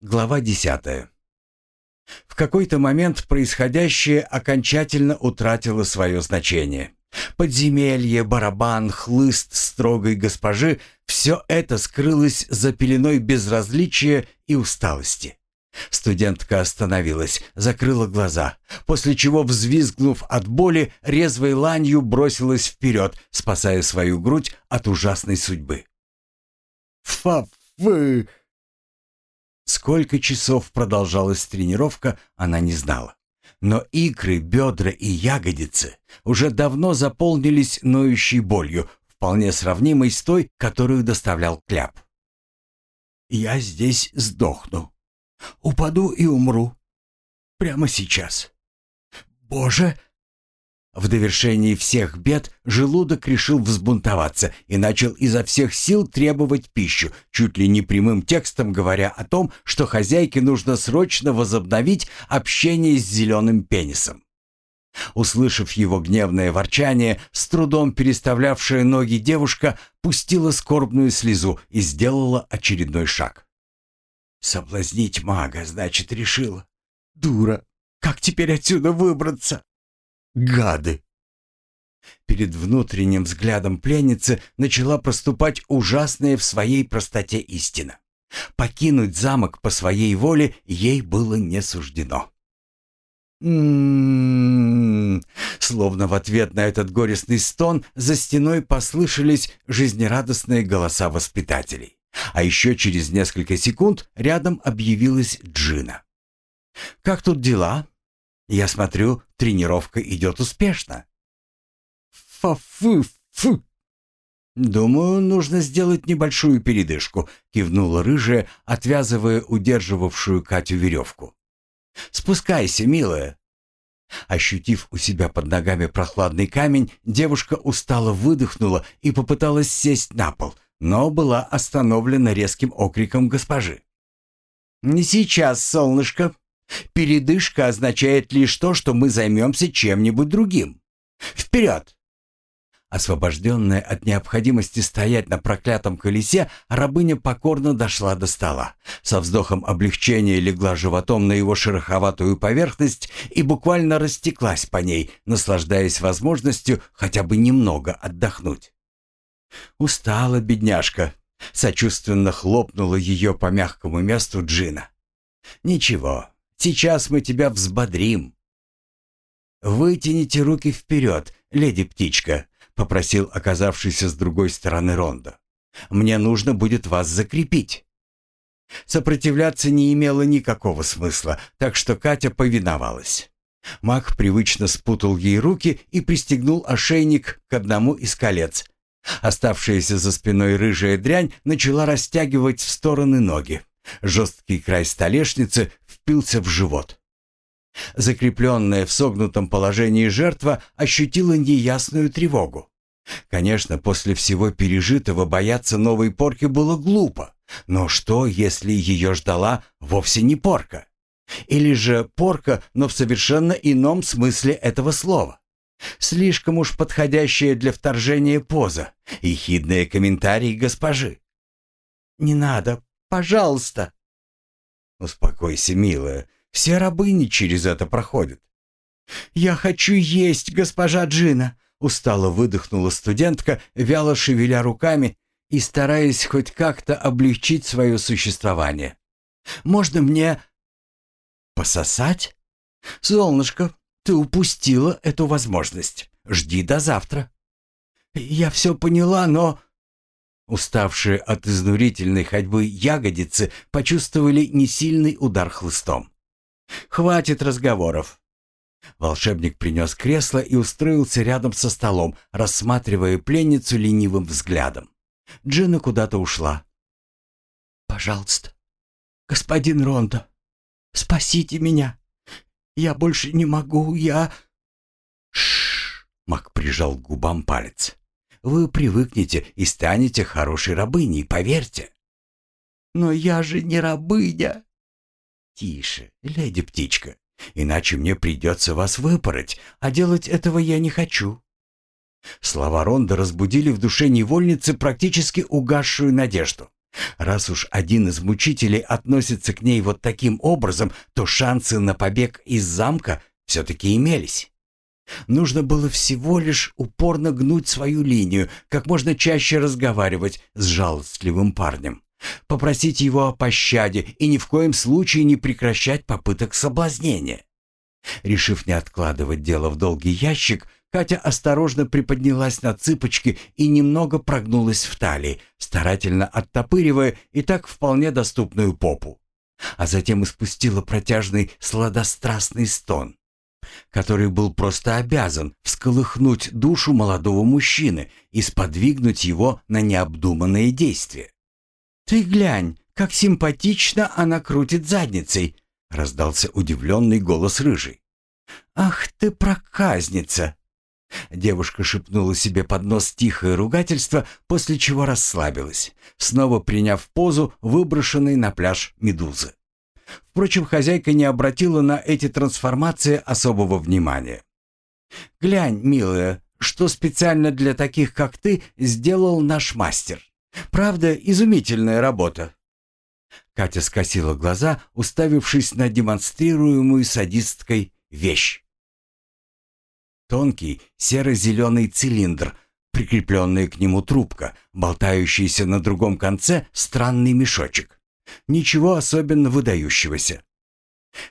Глава десятая. В какой-то момент происходящее окончательно утратило свое значение. Подземелье, барабан, хлыст строгой госпожи — все это скрылось за пеленой безразличия и усталости. Студентка остановилась, закрыла глаза, после чего, взвизгнув от боли, резвой ланью бросилась вперед, спасая свою грудь от ужасной судьбы. «Фа-вы!» Сколько часов продолжалась тренировка, она не знала. Но икры, бедра и ягодицы уже давно заполнились ноющей болью, вполне сравнимой с той, которую доставлял кляп. «Я здесь сдохну. Упаду и умру. Прямо сейчас. Боже, в довершении всех бед желудок решил взбунтоваться и начал изо всех сил требовать пищу, чуть ли не прямым текстом говоря о том, что хозяйке нужно срочно возобновить общение с зеленым пенисом. Услышав его гневное ворчание, с трудом переставлявшая ноги девушка пустила скорбную слезу и сделала очередной шаг. «Соблазнить мага, значит, решила. Дура! Как теперь отсюда выбраться?» Гады!» Перед внутренним взглядом пленницы начала проступать ужасная в своей простоте истина. Покинуть замок по своей воле ей было не суждено. «М-м-м-м!» Словно в ответ на этот горестный стон за стеной послышались жизнерадостные голоса воспитателей. А еще через несколько секунд рядом объявилась Джина. «Как тут дела?» Я смотрю, тренировка идет успешно. Фа-фу-фу. «Думаю, нужно сделать небольшую передышку», — кивнула рыжая, отвязывая удерживавшую Катю веревку. «Спускайся, милая». Ощутив у себя под ногами прохладный камень, девушка устало выдохнула и попыталась сесть на пол, но была остановлена резким окриком госпожи. «Не сейчас, солнышко», Передышка означает лишь то, что мы займемся чем-нибудь другим. Вперед! Освобожденная от необходимости стоять на проклятом колесе, рабыня покорно дошла до стола. Со вздохом облегчения легла животом на его шероховатую поверхность и буквально растеклась по ней, наслаждаясь возможностью хотя бы немного отдохнуть. «Устала, бедняжка», — сочувственно хлопнула ее по мягкому месту Джина. «Ничего, Сейчас мы тебя взбодрим». «Вытяните руки вперед, леди-птичка», — попросил оказавшийся с другой стороны Ронда. «Мне нужно будет вас закрепить». Сопротивляться не имело никакого смысла, так что Катя повиновалась. Маг привычно спутал ей руки и пристегнул ошейник к одному из колец. Оставшаяся за спиной рыжая дрянь начала растягивать в стороны ноги. Жесткий край столешницы впился в живот. Закрепленная в согнутом положении жертва ощутила неясную тревогу. Конечно, после всего пережитого бояться новой порки было глупо. Но что, если ее ждала вовсе не порка? Или же порка, но в совершенно ином смысле этого слова? Слишком уж подходящая для вторжения поза и хидные комментарии госпожи. «Не надо, Пожалуйста!» «Успокойся, милая. Все рабыни через это проходят». «Я хочу есть, госпожа Джина!» Устало выдохнула студентка, вяло шевеля руками и стараясь хоть как-то облегчить свое существование. «Можно мне...» «Пососать?» «Солнышко, ты упустила эту возможность. Жди до завтра». «Я все поняла, но...» Уставшие от изнурительной ходьбы ягодицы почувствовали несильный удар хлыстом. «Хватит разговоров!» Волшебник принес кресло и устроился рядом со столом, рассматривая пленницу ленивым взглядом. Джина куда-то ушла. «Пожалуйста, господин Рондо, спасите меня! Я больше не могу, я...» Шш! Мак прижал к губам палец. Вы привыкнете и станете хорошей рабыней, поверьте. Но я же не рабыня. Тише, леди-птичка, иначе мне придется вас выпороть, а делать этого я не хочу. Слова Ронда разбудили в душе невольницы практически угасшую надежду. Раз уж один из мучителей относится к ней вот таким образом, то шансы на побег из замка все-таки имелись. Нужно было всего лишь упорно гнуть свою линию, как можно чаще разговаривать с жалостливым парнем, попросить его о пощаде и ни в коем случае не прекращать попыток соблазнения. Решив не откладывать дело в долгий ящик, Катя осторожно приподнялась на цыпочки и немного прогнулась в талии, старательно оттопыривая и так вполне доступную попу. А затем испустила протяжный сладострастный стон, который был просто обязан всколыхнуть душу молодого мужчины и сподвигнуть его на необдуманные действия. «Ты глянь, как симпатично она крутит задницей!» — раздался удивленный голос рыжий. «Ах ты проказница!» Девушка шепнула себе под нос тихое ругательство, после чего расслабилась, снова приняв позу выброшенной на пляж медузы. Впрочем, хозяйка не обратила на эти трансформации особого внимания. «Глянь, милая, что специально для таких, как ты, сделал наш мастер. Правда, изумительная работа». Катя скосила глаза, уставившись на демонстрируемую садисткой вещь. Тонкий серо-зеленый цилиндр, прикрепленная к нему трубка, болтающийся на другом конце странный мешочек. Ничего особенно выдающегося.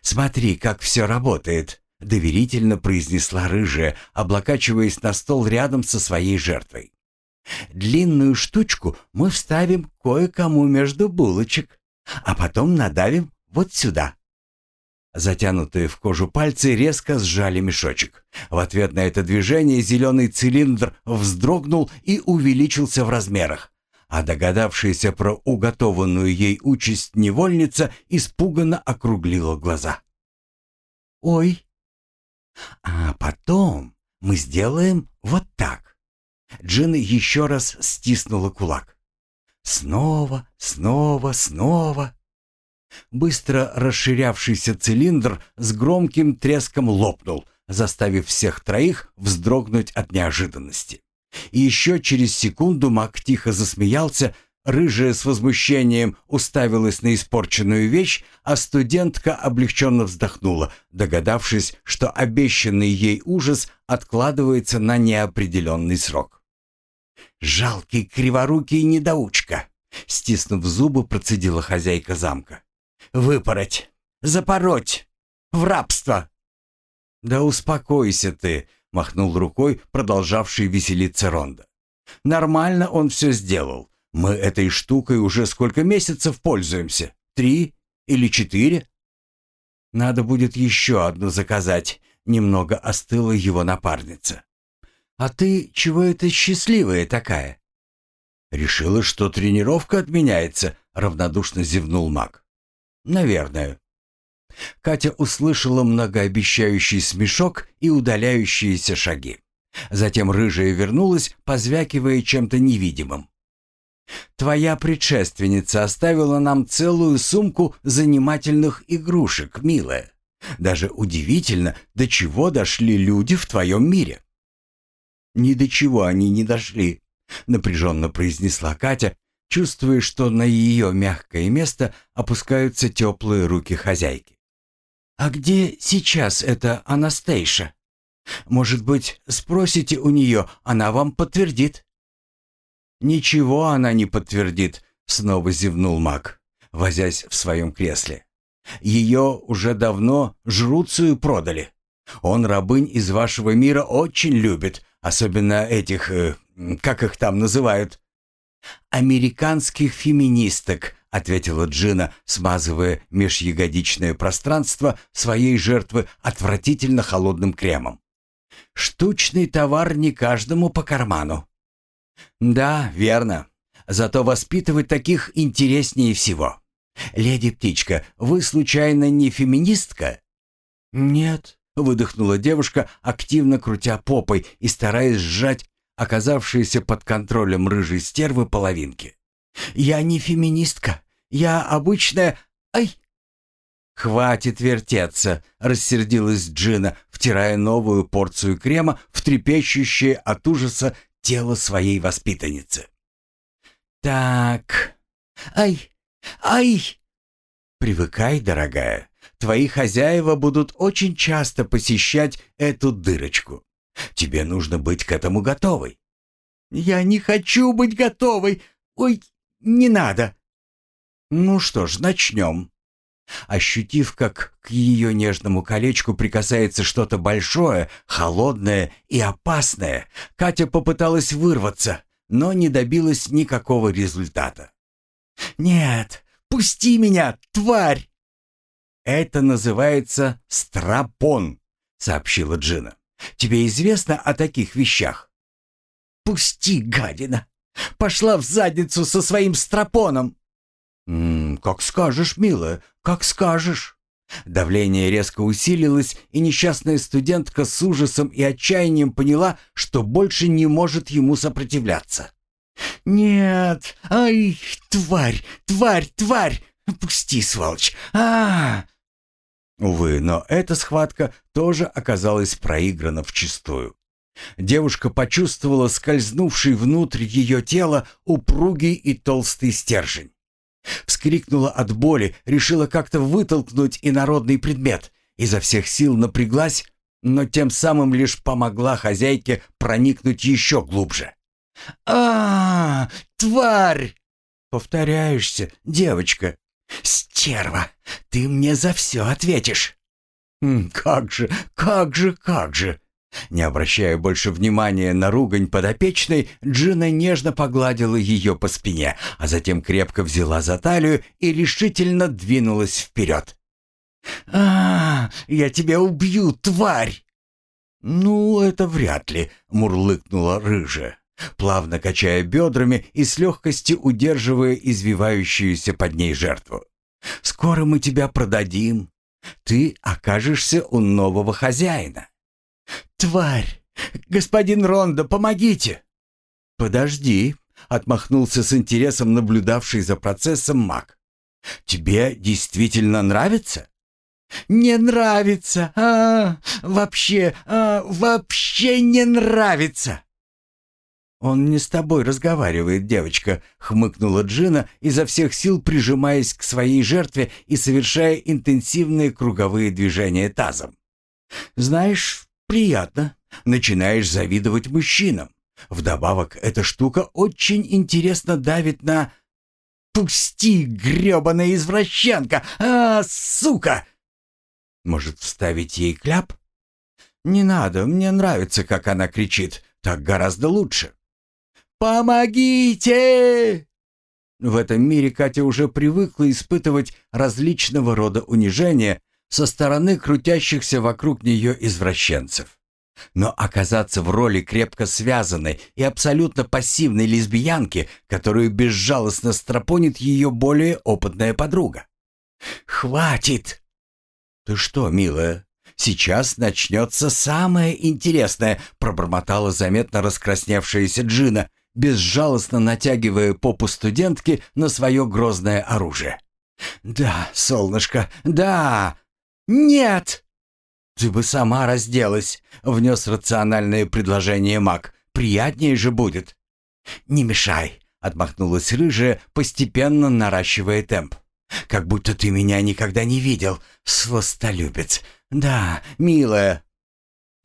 «Смотри, как все работает», — доверительно произнесла рыжая, облокачиваясь на стол рядом со своей жертвой. «Длинную штучку мы вставим кое-кому между булочек, а потом надавим вот сюда». Затянутые в кожу пальцы резко сжали мешочек. В ответ на это движение зеленый цилиндр вздрогнул и увеличился в размерах. А догадавшаяся про уготованную ей участь невольница испуганно округлила глаза. «Ой!» «А потом мы сделаем вот так». Джин еще раз стиснула кулак. «Снова, снова, снова». Быстро расширявшийся цилиндр с громким треском лопнул, заставив всех троих вздрогнуть от неожиданности. И еще через секунду маг тихо засмеялся, рыжая с возмущением уставилась на испорченную вещь, а студентка облегченно вздохнула, догадавшись, что обещанный ей ужас откладывается на неопределенный срок. «Жалкий криворукий недоучка!» Стиснув зубы, процедила хозяйка замка. Выпороть, запороть, в рабство. Да успокойся ты, махнул рукой продолжавший веселиться Ронда. Нормально он все сделал. Мы этой штукой уже сколько месяцев пользуемся? Три или четыре? Надо будет еще одну заказать. Немного остыла его напарница. А ты чего это счастливая такая? Решила, что тренировка отменяется, равнодушно зевнул маг. Наверное. Катя услышала многообещающий смешок и удаляющиеся шаги. Затем рыжая вернулась, позвякивая чем-то невидимым. «Твоя предшественница оставила нам целую сумку занимательных игрушек, милая. Даже удивительно, до чего дошли люди в твоем мире». «Ни до чего они не дошли», — напряженно произнесла Катя, чувствуя, что на ее мягкое место опускаются теплые руки хозяйки. «А где сейчас эта Анастейша? Может быть, спросите у нее, она вам подтвердит?» «Ничего она не подтвердит», — снова зевнул маг, возясь в своем кресле. «Ее уже давно жруцию продали. Он рабынь из вашего мира очень любит, особенно этих, э, как их там называют, «Американских феминисток», — ответила Джина, смазывая межягодичное пространство своей жертвы отвратительно холодным кремом. «Штучный товар не каждому по карману». «Да, верно. Зато воспитывать таких интереснее всего. Леди Птичка, вы случайно не феминистка?» «Нет», — выдохнула девушка, активно крутя попой и стараясь сжать оказавшиеся под контролем рыжей стервы половинки. «Я не феминистка. Я обычная... Ай!» «Хватит вертеться!» — рассердилась Джина, втирая новую порцию крема в трепещущее от ужаса тело своей воспитанницы. «Так, Ай! Ай!» «Привыкай, дорогая. Твои хозяева будут очень часто посещать эту дырочку. Тебе нужно быть к этому готовой». «Я не хочу быть готовой! Ой, не надо!» «Ну что ж, начнем». Ощутив, как к ее нежному колечку прикасается что-то большое, холодное и опасное, Катя попыталась вырваться, но не добилась никакого результата. «Нет, пусти меня, тварь!» «Это называется страпон», — сообщила Джина. «Тебе известно о таких вещах?» «Пусти, гадина! Пошла в задницу со своим страпоном!» «М «Как скажешь, милая, как скажешь». Давление резко усилилось, и несчастная студентка с ужасом и отчаянием поняла, что больше не может ему сопротивляться. «Нет! Ай, тварь, тварь, тварь! Пусти, сволочь! а, Увы, но эта схватка тоже оказалась проиграна вчистую. Девушка почувствовала скользнувший внутрь ее тела упругий и толстый стержень. Вскрикнула от боли, решила как-то вытолкнуть инородный предмет. Изо всех сил напряглась, но тем самым лишь помогла хозяйке проникнуть еще глубже. а, -а, -а Тварь!» «Повторяешься, девочка!» «Стерва! Ты мне за все ответишь!» «Как же, как же, как же!» Не обращая больше внимания на ругань подопечной, Джина нежно погладила ее по спине, а затем крепко взяла за талию и решительно двинулась вперед. «А, я тебя убью, тварь!» «Ну, это вряд ли», — мурлыкнула рыжая, плавно качая бедрами и с легкостью удерживая извивающуюся под ней жертву. «Скоро мы тебя продадим. Ты окажешься у нового хозяина». «Тварь! Господин Рондо, помогите!» «Подожди», — отмахнулся с интересом наблюдавший за процессом маг. «Тебе действительно нравится?» «Не нравится! А, вообще, а, вообще не нравится!» «Он не с тобой разговаривает, девочка», — хмыкнула Джина, изо всех сил прижимаясь к своей жертве и совершая интенсивные круговые движения тазом. «Знаешь, Приятно. Начинаешь завидовать мужчинам. Вдобавок, эта штука очень интересно давит на... «Пусти, грёбаная извращенка! А, сука!» «Может, вставить ей кляп?» «Не надо, мне нравится, как она кричит. Так гораздо лучше». «Помогите!» В этом мире Катя уже привыкла испытывать различного рода унижения, со стороны крутящихся вокруг нее извращенцев. Но оказаться в роли крепко связанной и абсолютно пассивной лесбиянки, которую безжалостно стропонит ее более опытная подруга. «Хватит!» «Ты что, милая, сейчас начнется самое интересное», пробормотала заметно раскрасневшаяся Джина, безжалостно натягивая попу студентки на свое грозное оружие. «Да, солнышко, да!» «Нет!» «Ты бы сама разделась», — внес рациональное предложение маг. «Приятнее же будет». «Не мешай», — отмахнулась рыжая, постепенно наращивая темп. «Как будто ты меня никогда не видел, свостолюбец. Да, милая».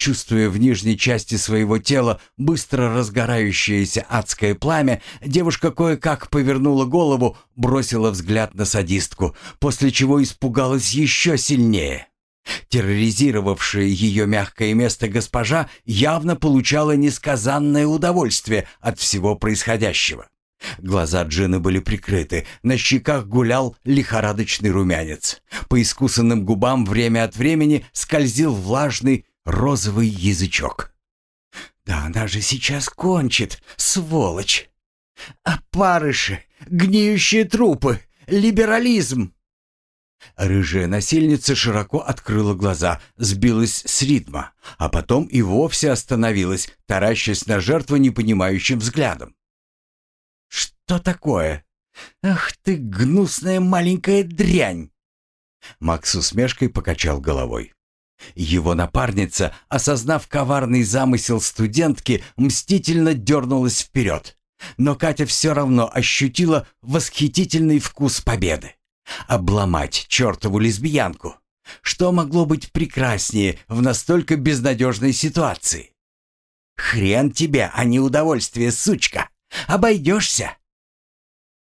Чувствуя в нижней части своего тела быстро разгорающееся адское пламя, девушка кое-как повернула голову, бросила взгляд на садистку, после чего испугалась еще сильнее. Терроризировавшая ее мягкое место госпожа явно получала несказанное удовольствие от всего происходящего. Глаза Джины были прикрыты, на щеках гулял лихорадочный румянец. По искусанным губам время от времени скользил влажный розовый язычок. «Да она же сейчас кончит, сволочь! Опарыши, гниющие трупы, либерализм!» Рыжая насильница широко открыла глаза, сбилась с ритма, а потом и вовсе остановилась, таращась на жертву непонимающим взглядом. «Что такое? Ах ты, гнусная маленькая дрянь!» Макс усмешкой покачал головой. Его напарница, осознав коварный замысел студентки, мстительно дернулась вперед. Но Катя все равно ощутила восхитительный вкус победы. Обломать чертову лесбиянку. Что могло быть прекраснее в настолько безнадежной ситуации? «Хрен тебе, а не удовольствие, сучка! Обойдешься!»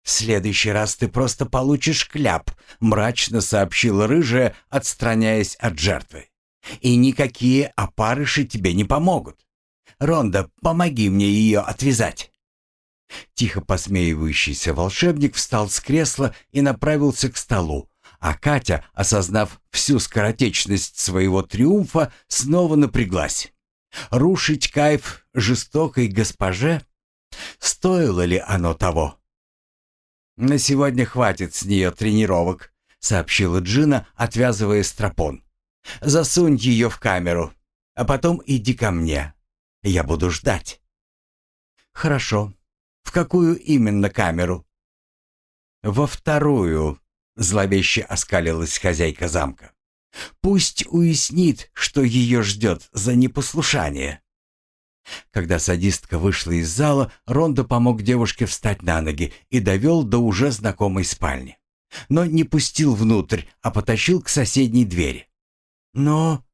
«В следующий раз ты просто получишь кляп», — мрачно сообщила рыжая, отстраняясь от жертвы. «И никакие опарыши тебе не помогут. Ронда, помоги мне ее отвязать». Тихо посмеивающийся волшебник встал с кресла и направился к столу, а Катя, осознав всю скоротечность своего триумфа, снова напряглась. Рушить кайф жестокой госпоже? Стоило ли оно того? «На сегодня хватит с нее тренировок», — сообщила Джина, отвязывая стропон. «Засунь ее в камеру, а потом иди ко мне. Я буду ждать». «Хорошо. В какую именно камеру?» «Во вторую», — зловеще оскалилась хозяйка замка. «Пусть уяснит, что ее ждет за непослушание». Когда садистка вышла из зала, Рондо помог девушке встать на ноги и довел до уже знакомой спальни. Но не пустил внутрь, а потащил к соседней двери. «Но...»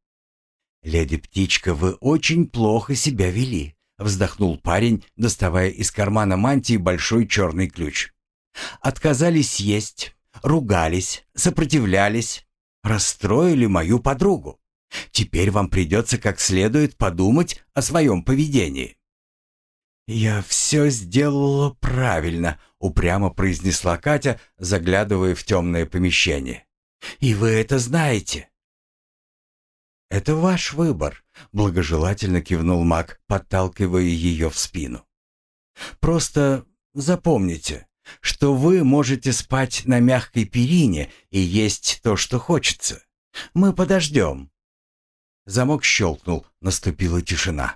«Леди Птичка, вы очень плохо себя вели», — вздохнул парень, доставая из кармана мантии большой черный ключ. «Отказались есть, ругались, сопротивлялись, расстроили мою подругу. Теперь вам придется как следует подумать о своем поведении». «Я все сделала правильно», — упрямо произнесла Катя, заглядывая в темное помещение. «И вы это знаете». «Это ваш выбор», — благожелательно кивнул маг, подталкивая ее в спину. «Просто запомните, что вы можете спать на мягкой перине и есть то, что хочется. Мы подождем. Замок щелкнул, наступила тишина.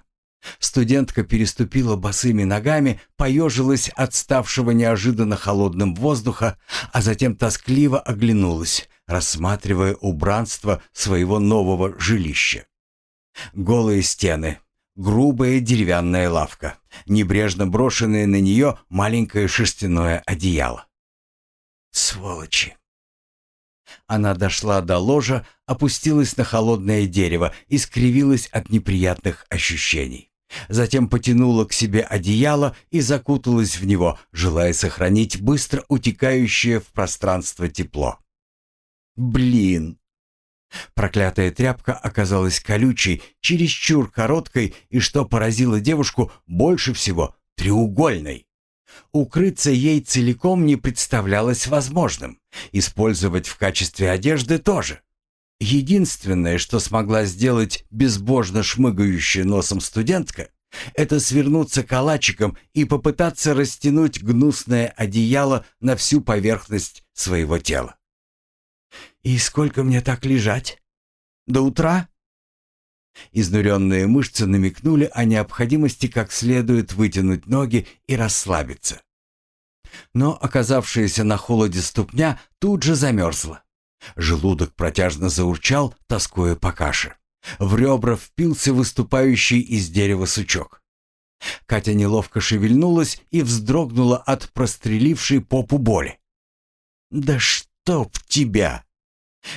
Студентка переступила босыми ногами, поежилась от ставшего неожиданно холодным воздуха, а затем тоскливо оглянулась, рассматривая убранство своего нового жилища. Голые стены, грубая деревянная лавка, небрежно брошенное на нее маленькое шерстяное одеяло. «Сволочи!» Она дошла до ложа, опустилась на холодное дерево и скривилась от неприятных ощущений. Затем потянула к себе одеяло и закуталась в него, желая сохранить быстро утекающее в пространство тепло. «Блин!» Проклятая тряпка оказалась колючей, чересчур короткой и, что поразило девушку, больше всего треугольной. Укрыться ей целиком не представлялось возможным. Использовать в качестве одежды тоже. Единственное, что смогла сделать безбожно шмыгающая носом студентка, это свернуться калачиком и попытаться растянуть гнусное одеяло на всю поверхность своего тела. «И сколько мне так лежать? До утра?» Изнуренные мышцы намекнули о необходимости как следует вытянуть ноги и расслабиться. Но оказавшаяся на холоде ступня тут же замерзла. Желудок протяжно заурчал, тоскуя по каше. В ребра впился выступающий из дерева сучок. Катя неловко шевельнулась и вздрогнула от прострелившей попу боли. «Да чтоб тебя!»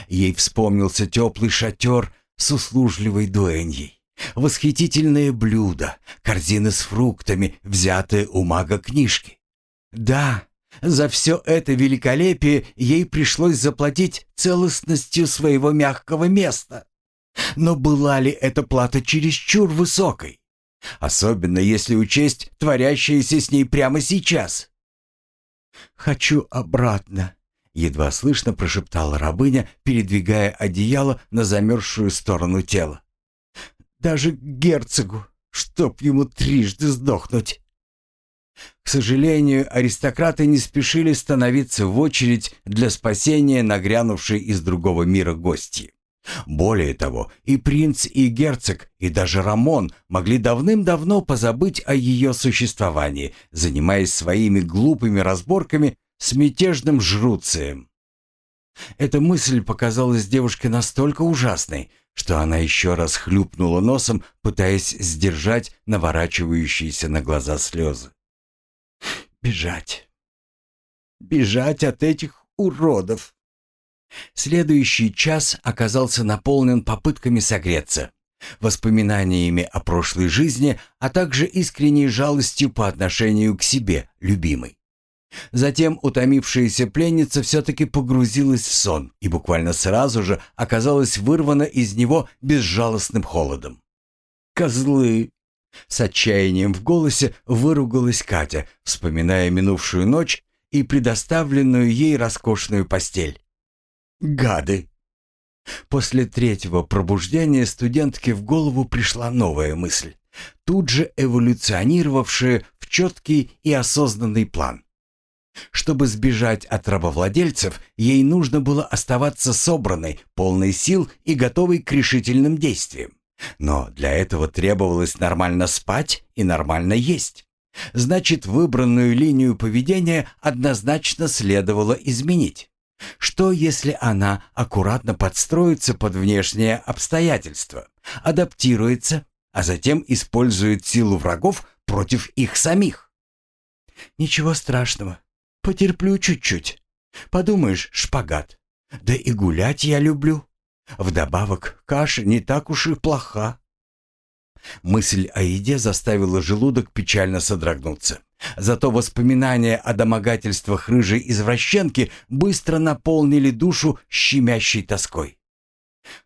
Ей вспомнился теплый шатер с услужливой дуэньей. Восхитительные блюда, корзины с фруктами, взятые у мага книжки. Да, за все это великолепие ей пришлось заплатить целостностью своего мягкого места. Но была ли эта плата чересчур высокой? Особенно если учесть творящееся с ней прямо сейчас. «Хочу обратно», — едва слышно прошептала рабыня, передвигая одеяло на замерзшую сторону тела. «Даже герцогу, чтоб ему трижды сдохнуть». К сожалению, аристократы не спешили становиться в очередь для спасения нагрянувшей из другого мира гости. Более того, и принц, и герцог, и даже Рамон могли давным-давно позабыть о ее существовании, занимаясь своими глупыми разборками с мятежным жруцием. Эта мысль показалась девушке настолько ужасной, что она еще раз хлюпнула носом, пытаясь сдержать наворачивающиеся на глаза слезы. Бежать. Бежать от этих уродов. Следующий час оказался наполнен попытками согреться, воспоминаниями о прошлой жизни, а также искренней жалостью по отношению к себе, любимой. Затем утомившаяся пленница все-таки погрузилась в сон и буквально сразу же оказалась вырвана из него безжалостным холодом. «Козлы!» С отчаянием в голосе выругалась Катя, вспоминая минувшую ночь и предоставленную ей роскошную постель. «Гады!» После третьего пробуждения студентке в голову пришла новая мысль, тут же эволюционировавшая в четкий и осознанный план. Чтобы сбежать от рабовладельцев, ей нужно было оставаться собранной, полной сил и готовой к решительным действиям. Но для этого требовалось нормально спать и нормально есть. Значит, выбранную линию поведения однозначно следовало изменить. Что, если она аккуратно подстроится под внешние обстоятельства, адаптируется, а затем использует силу врагов против их самих? Ничего страшного. Потерплю чуть-чуть. Подумаешь, шпагат. Да и гулять я люблю. Вдобавок, каша не так уж и плоха. Мысль о еде заставила желудок печально содрогнуться. Зато воспоминания о домогательствах рыжей извращенки быстро наполнили душу щемящей тоской.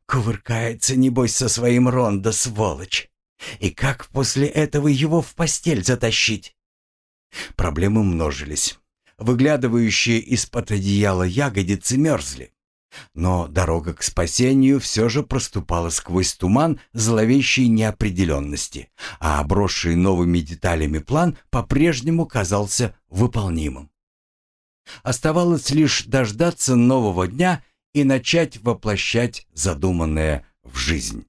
Кувыркается, небось, со своим Рондо, сволочь. И как после этого его в постель затащить? Проблемы множились. Выглядывающие из-под одеяла ягодицы мерзли. Но дорога к спасению все же проступала сквозь туман зловещей неопределенности, а обросший новыми деталями план по-прежнему казался выполнимым. Оставалось лишь дождаться нового дня и начать воплощать задуманное в жизнь.